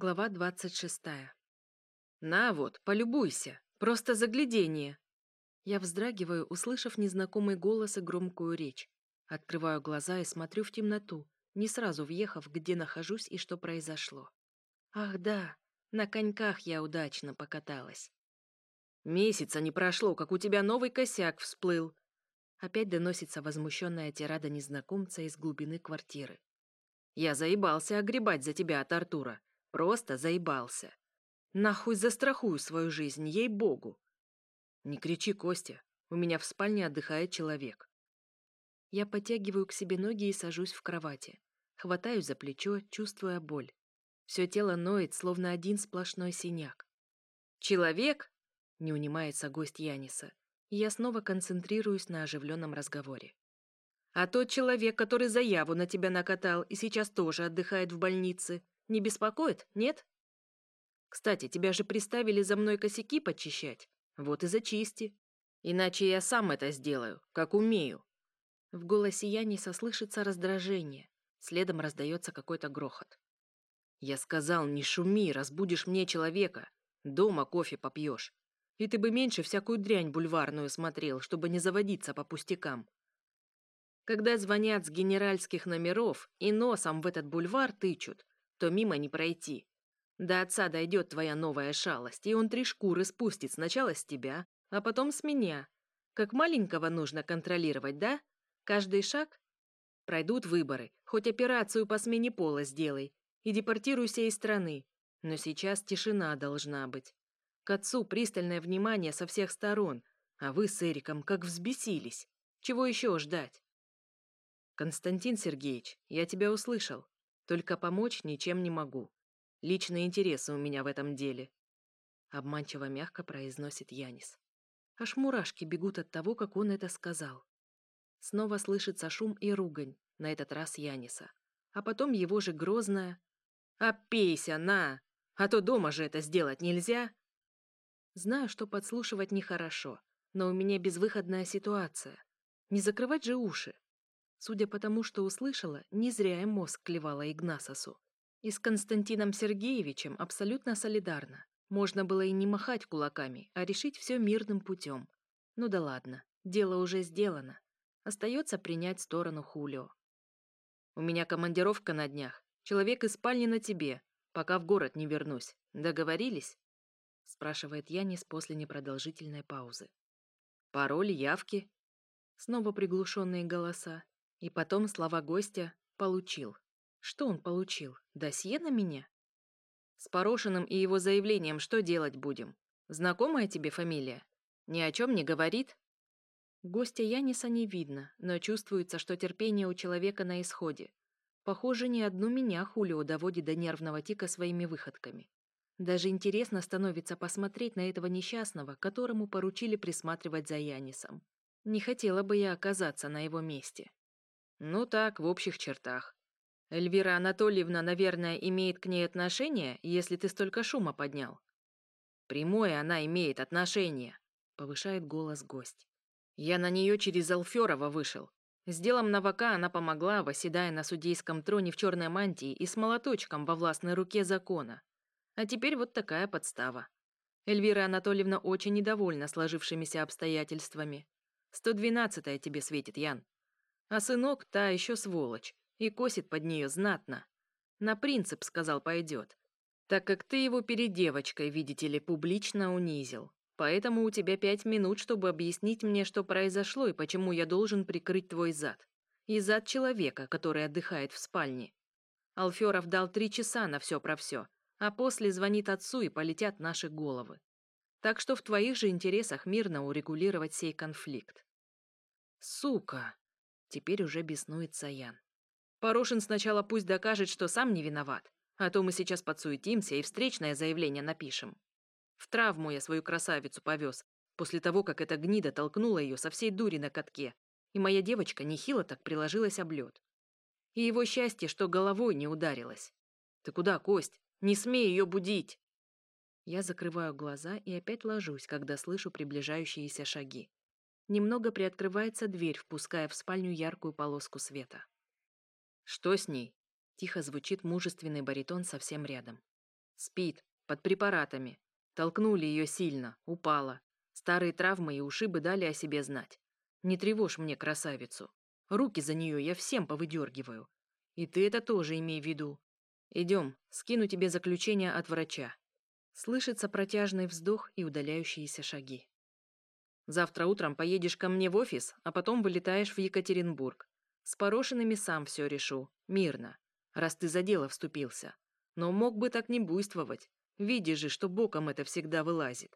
Глава 26. «На вот, полюбуйся, просто заглядение!» Я вздрагиваю, услышав незнакомый голос и громкую речь. Открываю глаза и смотрю в темноту, не сразу въехав, где нахожусь и что произошло. Ах да, на коньках я удачно покаталась. «Месяца не прошло, как у тебя новый косяк всплыл!» Опять доносится возмущенная тирада незнакомца из глубины квартиры. «Я заебался огребать за тебя от Артура. Просто заебался. Нахуй застрахую свою жизнь, ей-богу. Не кричи, Костя. У меня в спальне отдыхает человек. Я подтягиваю к себе ноги и сажусь в кровати. Хватаю за плечо, чувствуя боль. Все тело ноет, словно один сплошной синяк. «Человек?» — не унимается гость Яниса. Я снова концентрируюсь на оживленном разговоре. «А тот человек, который заяву на тебя накатал и сейчас тоже отдыхает в больнице, не беспокоит, нет? Кстати, тебя же приставили за мной косяки почищать. Вот и зачисти. Иначе я сам это сделаю, как умею. В голосе Яниса слышится раздражение. Следом раздается какой-то грохот. Я сказал, не шуми, разбудишь мне человека. Дома кофе попьешь. И ты бы меньше всякую дрянь бульварную смотрел, чтобы не заводиться по пустякам. Когда звонят с генеральских номеров и носом в этот бульвар тычут, то мимо не пройти. До отца дойдет твоя новая шалость, и он три шкуры спустит сначала с тебя, а потом с меня. Как маленького нужно контролировать, да? Каждый шаг? Пройдут выборы, хоть операцию по смене пола сделай, и депортируйся из страны. Но сейчас тишина должна быть. К отцу пристальное внимание со всех сторон, а вы с Эриком как взбесились. Чего еще ждать? Константин Сергеевич, я тебя услышал. Только помочь ничем не могу. Личные интересы у меня в этом деле. Обманчиво мягко произносит Янис. Аж мурашки бегут от того, как он это сказал. Снова слышится шум и ругань, на этот раз Яниса. А потом его же грозное «Опейся, на! А то дома же это сделать нельзя!» Знаю, что подслушивать нехорошо, но у меня безвыходная ситуация. Не закрывать же уши. Судя по тому, что услышала, не зря им мозг клевала Игнасосу. И с Константином Сергеевичем абсолютно солидарна. Можно было и не махать кулаками, а решить все мирным путем. Ну да ладно, дело уже сделано. Остается принять сторону Хулио. У меня командировка на днях. Человек из спальни на тебе, пока в город не вернусь. Договорились? Спрашивает Янис после непродолжительной паузы. Пароль, явки? Снова приглушенные голоса. И потом слова гостя «получил». Что он получил? Досье на меня? С Порошиным и его заявлением что делать будем? Знакомая тебе фамилия? Ни о чем не говорит? Гостя Яниса не видно, но чувствуется, что терпение у человека на исходе. Похоже, ни одну меня Хулио доводит до нервного тика своими выходками. Даже интересно становится посмотреть на этого несчастного, которому поручили присматривать за Янисом. Не хотела бы я оказаться на его месте. Ну так, в общих чертах. Эльвира Анатольевна, наверное, имеет к ней отношение, если ты столько шума поднял. Прямое она имеет отношение, повышает голос гость. Я на нее через Алферова вышел. С делом Навака она помогла, восседая на судейском троне в черной мантии и с молоточком во властной руке закона. А теперь вот такая подстава. Эльвира Анатольевна очень недовольна сложившимися обстоятельствами. 112-я тебе светит, Ян. А сынок та еще сволочь, и косит под нее знатно. На принцип, сказал, пойдет. Так как ты его перед девочкой, видите ли, публично унизил. Поэтому у тебя пять минут, чтобы объяснить мне, что произошло и почему я должен прикрыть твой зад. И зад человека, который отдыхает в спальне. Алферов дал три часа на все про все, а после звонит отцу и полетят наши головы. Так что в твоих же интересах мирно урегулировать сей конфликт. Сука! Теперь уже беснуется Ян. Порошин сначала пусть докажет, что сам не виноват, а то мы сейчас подсуетимся и встречное заявление напишем. В травму я свою красавицу повез, после того, как эта гнида толкнула ее со всей дури на катке, и моя девочка нехило так приложилась об лед. И его счастье, что головой не ударилась. Ты куда, Кость? Не смей ее будить! Я закрываю глаза и опять ложусь, когда слышу приближающиеся шаги. Немного приоткрывается дверь, впуская в спальню яркую полоску света. «Что с ней?» — тихо звучит мужественный баритон совсем рядом. Спит, под препаратами. Толкнули ее сильно, упала. Старые травмы и ушибы дали о себе знать. Не тревожь мне красавицу. Руки за нее я всем повыдергиваю. И ты это тоже имей в виду. Идем, скину тебе заключение от врача. Слышится протяжный вздох и удаляющиеся шаги. Завтра утром поедешь ко мне в офис, а потом вылетаешь в Екатеринбург. С Порошинами сам все решу, мирно, раз ты за дело вступился. Но мог бы так не буйствовать. Видишь же, что боком это всегда вылазит.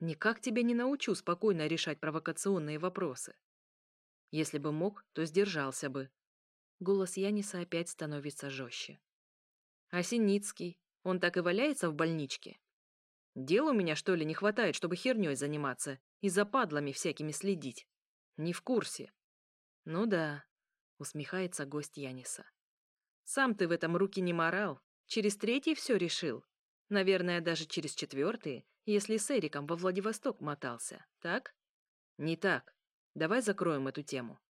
Никак тебя не научу спокойно решать провокационные вопросы. Если бы мог, то сдержался бы. Голос Яниса опять становится жестче. А Синицкий, он так и валяется в больничке? Дел у меня, что ли, не хватает, чтобы херней заниматься и за падлами всякими следить? Не в курсе. Ну да, усмехается гость Яниса. Сам ты в этом руки не морал. Через третий все решил. Наверное, даже через четвертый, если с Эриком во Владивосток мотался, так? Не так. Давай закроем эту тему.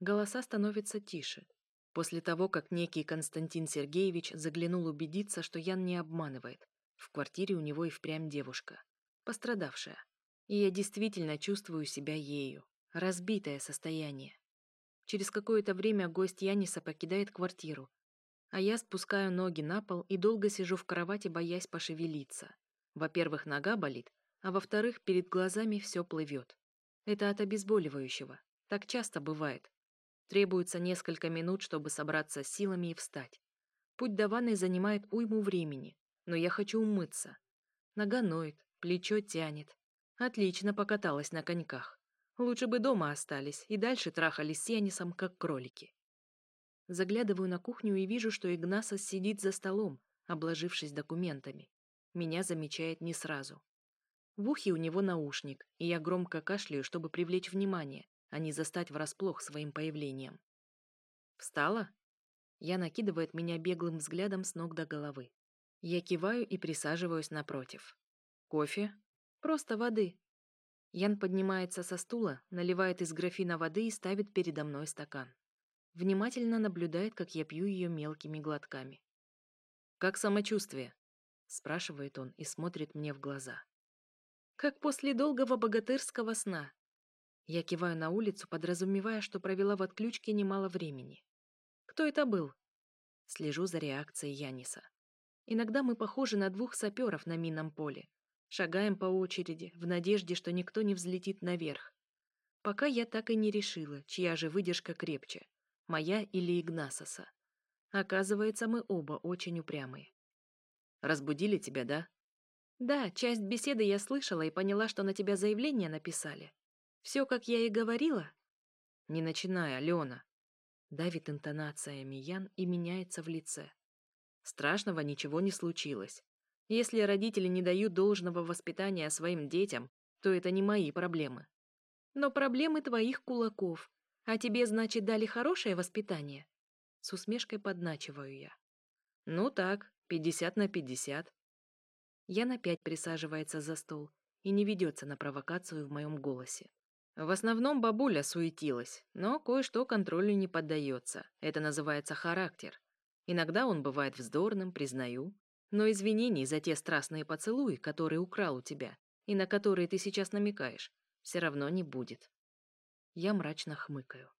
Голоса становятся тише. После того, как некий Константин Сергеевич заглянул убедиться, что Ян не обманывает. В квартире у него и впрямь девушка. Пострадавшая. И я действительно чувствую себя ею. Разбитое состояние. Через какое-то время гость Яниса покидает квартиру, а я спускаю ноги на пол и долго сижу в кровати, боясь пошевелиться. Во-первых, нога болит, а во-вторых, перед глазами все плывет. Это от обезболивающего. Так часто бывает. Требуется несколько минут, чтобы собраться с силами и встать. Путь до ванной занимает уйму времени, но я хочу умыться. Нога ноет, плечо тянет. Отлично покаталась на коньках. Лучше бы дома остались и дальше трахались с Янисом, как кролики. Заглядываю на кухню и вижу, что Игнасос сидит за столом, обложившись документами. Меня замечает не сразу. В ухе у него наушник, и я громко кашляю, чтобы привлечь внимание, а не застать врасплох своим появлением. «Встала?» Я накидывает меня беглым взглядом с ног до головы. Я киваю и присаживаюсь напротив. «Кофе?» «Просто воды». Ян поднимается со стула, наливает из графина воды и ставит передо мной стакан. Внимательно наблюдает, как я пью ее мелкими глотками. «Как самочувствие?» — спрашивает он и смотрит мне в глаза. «Как после долгого богатырского сна». Я киваю на улицу, подразумевая, что провела в отключке немало времени. «Кто это был?» Слежу за реакцией Яниса. Иногда мы похожи на двух саперов на минном поле. Шагаем по очереди, в надежде, что никто не взлетит наверх. Пока я так и не решила, чья же выдержка крепче моя или Игнасоса. Оказывается, мы оба очень упрямые. Разбудили тебя, да? Да, часть беседы я слышала и поняла, что на тебя заявление написали. Все, как я и говорила? Не начинай, Алена. Давит интонациями Ян и меняется в лице. Страшного ничего не случилось. Если родители не дают должного воспитания своим детям, то это не мои проблемы. Но проблемы твоих кулаков, а тебе, значит, дали хорошее воспитание? С усмешкой подначиваю я. Ну так, пятьдесят на пятьдесят. Ян опять присаживается за стол и не ведется на провокацию в моем голосе. В основном бабуля суетилась, но кое-что контролю не поддается. Это называется характер. Иногда он бывает вздорным, признаю. Но извинений за те страстные поцелуи, которые украл у тебя, и на которые ты сейчас намекаешь, все равно не будет. Я мрачно хмыкаю.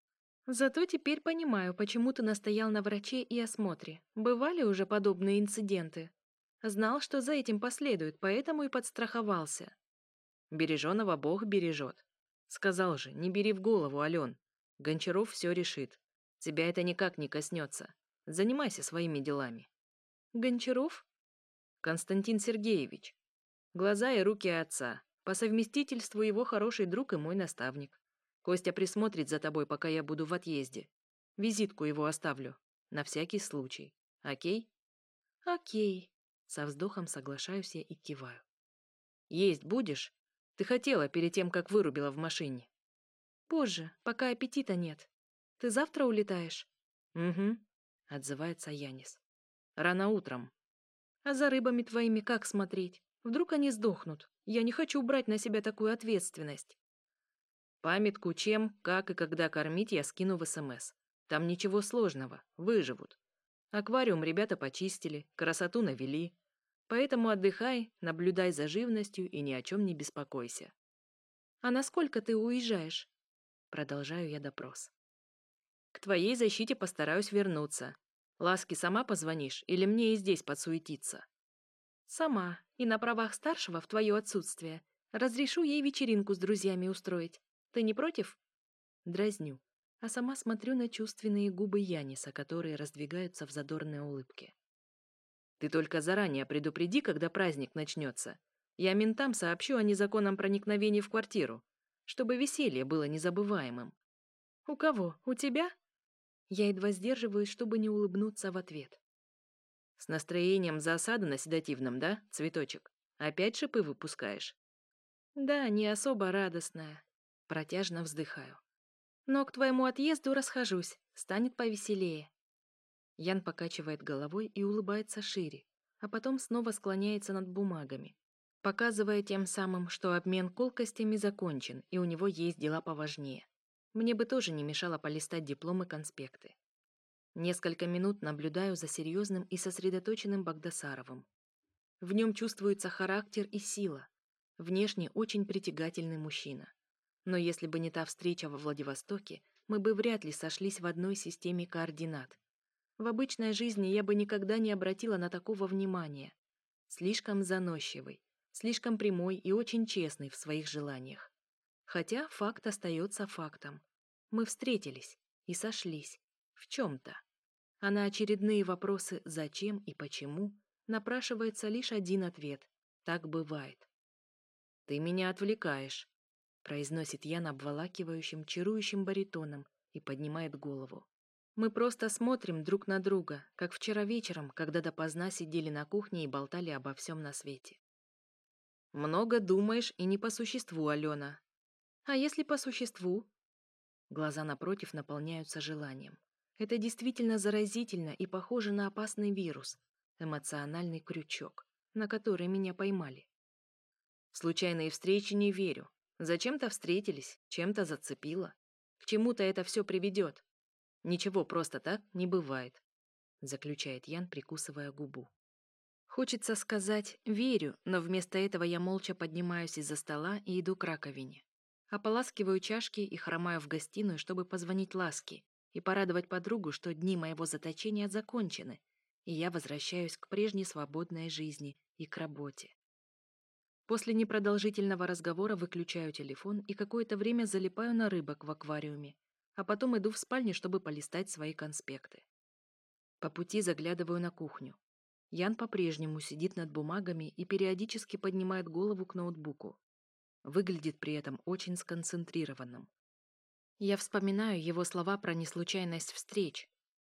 Зато теперь понимаю, почему ты настоял на враче и осмотре. Бывали уже подобные инциденты. Знал, что за этим последует, поэтому и подстраховался. Береженого Бог бережет. Сказал же, не бери в голову, Ален. Гончаров все решит. Тебя это никак не коснется. Занимайся своими делами. Гончаров? Константин Сергеевич. Глаза и руки отца. По совместительству его хороший друг и мой наставник. Костя присмотрит за тобой, пока я буду в отъезде. Визитку его оставлю. На всякий случай. Окей? Окей. Со вздохом соглашаюсь я и киваю. Есть будешь? Ты хотела перед тем, как вырубила в машине. Позже, пока аппетита нет. Ты завтра улетаешь? Угу, отзывается Янис. Рано утром. А за рыбами твоими как смотреть? Вдруг они сдохнут? Я не хочу брать на себя такую ответственность. Памятку чем, как и когда кормить я скину в СМС. Там ничего сложного, выживут. Аквариум ребята почистили, красоту навели. Поэтому отдыхай, наблюдай за живностью и ни о чем не беспокойся. А насколько ты уезжаешь? Продолжаю я допрос. К твоей защите постараюсь вернуться. Ласки сама позвонишь или мне и здесь подсуетиться? Сама, и на правах старшего в твое отсутствие. Разрешу ей вечеринку с друзьями устроить. Ты не против? Дразню, а сама смотрю на чувственные губы Яниса, которые раздвигаются в задорной улыбке. Ты только заранее предупреди, когда праздник начнется. Я ментам сообщу о незаконном проникновении в квартиру, чтобы веселье было незабываемым. У кого? У тебя? Я едва сдерживаюсь, чтобы не улыбнуться в ответ. С настроением засады на седативном, да, цветочек? Опять шипы выпускаешь? Да, не особо радостная. Протяжно вздыхаю. Но к твоему отъезду расхожусь, станет повеселее. Ян покачивает головой и улыбается шире, а потом снова склоняется над бумагами, показывая тем самым, что обмен колкостями закончен, и у него есть дела поважнее. Мне бы тоже не мешало полистать дипломы конспекты. Несколько минут наблюдаю за серьезным и сосредоточенным Багдасаровым. В нем чувствуется характер и сила. Внешне очень притягательный мужчина. Но если бы не та встреча во Владивостоке, мы бы вряд ли сошлись в одной системе координат, в обычной жизни я бы никогда не обратила на такого внимания. Слишком заносчивый, слишком прямой и очень честный в своих желаниях. Хотя факт остается фактом. Мы встретились и сошлись. В чем-то. А на очередные вопросы «зачем» и «почему» напрашивается лишь один ответ. Так бывает. «Ты меня отвлекаешь», — произносит Ян обволакивающим, чарующим баритоном и поднимает голову. Мы просто смотрим друг на друга, как вчера вечером, когда допоздна сидели на кухне и болтали обо всем на свете. Много думаешь и не по существу, Алена. А если по существу? Глаза напротив наполняются желанием. Это действительно заразительно и похоже на опасный вирус, эмоциональный крючок, на который меня поймали. В случайные встречи не верю. Зачем-то встретились, чем-то зацепило. К чему-то это все приведет. Ничего просто так не бывает, заключает Ян, прикусывая губу. Хочется сказать «верю», но вместо этого я молча поднимаюсь из-за стола и иду к раковине. Ополаскиваю чашки и хромаю в гостиную, чтобы позвонить Ласке и порадовать подругу, что дни моего заточения закончены, и я возвращаюсь к прежней свободной жизни и к работе. После непродолжительного разговора выключаю телефон и какое-то время залипаю на рыбок в аквариуме, а потом иду в спальню, чтобы полистать свои конспекты. По пути заглядываю на кухню. Ян по-прежнему сидит над бумагами и периодически поднимает голову к ноутбуку. Выглядит при этом очень сконцентрированным. Я вспоминаю его слова про неслучайность встреч,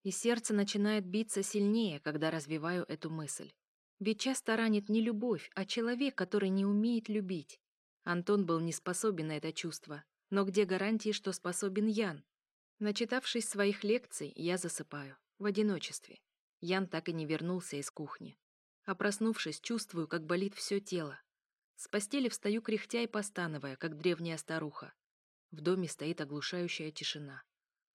и сердце начинает биться сильнее, когда развиваю эту мысль. Ведь часто ранит не любовь, а человек, который не умеет любить. Антон был не способен на это чувство, но где гарантии, что способен Ян? Начитавшись своих лекций, я засыпаю. В одиночестве. Ян так и не вернулся из кухни. А проснувшись, чувствую, как болит все тело. С постели встаю кряхтя и постановая, как древняя старуха. В доме стоит оглушающая тишина.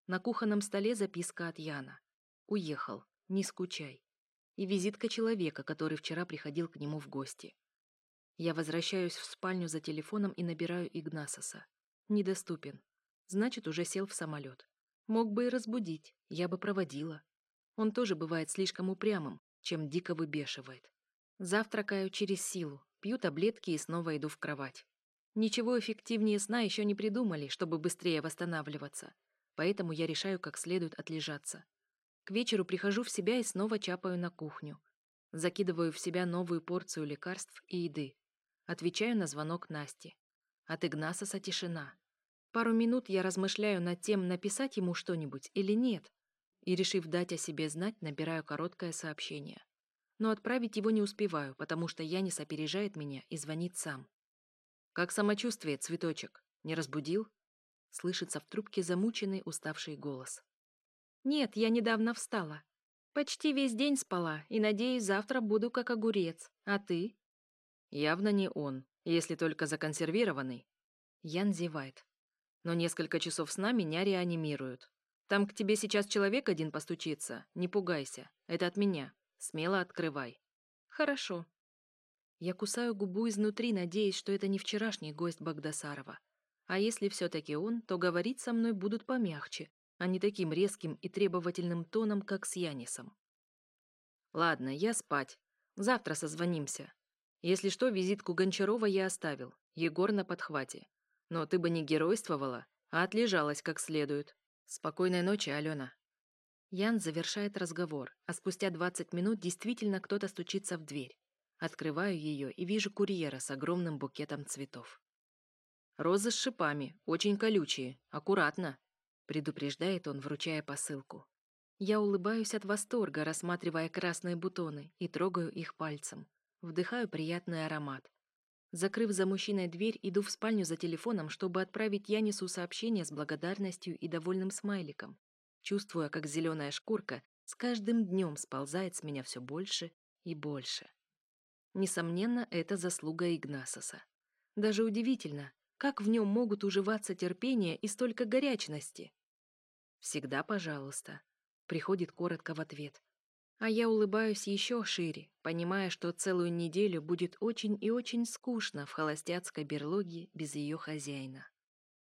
На кухонном столе записка от Яна. «Уехал. Не скучай». И визитка человека, который вчера приходил к нему в гости. Я возвращаюсь в спальню за телефоном и набираю Игнасоса. Недоступен. Значит, уже сел в самолет. Мог бы и разбудить, я бы проводила. Он тоже бывает слишком упрямым, чем дико выбешивает. Завтракаю через силу, пью таблетки и снова иду в кровать. Ничего эффективнее сна еще не придумали, чтобы быстрее восстанавливаться, поэтому я решаю как следует отлежаться. К вечеру прихожу в себя и снова чапаю на кухню. Закидываю в себя новую порцию лекарств и еды. Отвечаю на звонок Насти. От Игнасоса тишина. Пару минут я размышляю над тем, написать ему что-нибудь или нет, и, решив дать о себе знать, набираю короткое сообщение. Но отправить его не успеваю, потому что Янис опережает меня и звонит сам. «Как самочувствие, цветочек? Не разбудил?» Слышится в трубке замученный, уставший голос. «Нет, я недавно встала. Почти весь день спала, и, надеюсь, завтра буду как огурец. А ты?» «Явно не он, если только законсервированный». Ян зевает но несколько часов сна меня реанимируют. Там к тебе сейчас человек один постучится. Не пугайся. Это от меня. Смело открывай. Хорошо. Я кусаю губу изнутри, надеясь, что это не вчерашний гость Багдасарова. А если все-таки он, то говорить со мной будут помягче, а не таким резким и требовательным тоном, как с Янисом. Ладно, я спать. Завтра созвонимся. Если что, визитку Гончарова я оставил. Егор на подхвате. Но ты бы не геройствовала, а отлежалась как следует. Спокойной ночи, Алена. Ян завершает разговор, а спустя 20 минут действительно кто-то стучится в дверь. Открываю ее и вижу курьера с огромным букетом цветов. «Розы с шипами, очень колючие, аккуратно», предупреждает он, вручая посылку. Я улыбаюсь от восторга, рассматривая красные бутоны, и трогаю их пальцем. Вдыхаю приятный аромат. Закрыв за мужчиной дверь, иду в спальню за телефоном, чтобы отправить Янису сообщение с благодарностью и довольным смайликом чувствуя, как зеленая шкурка с каждым днем сползает с меня все больше и больше. Несомненно, это заслуга Игнасоса. Даже удивительно, как в нем могут уживаться терпение и столько горячности. «Всегда пожалуйста», — приходит коротко в ответ. А я улыбаюсь еще шире, понимая, что целую неделю будет очень и очень скучно в холостяцкой берлоге без ее хозяина.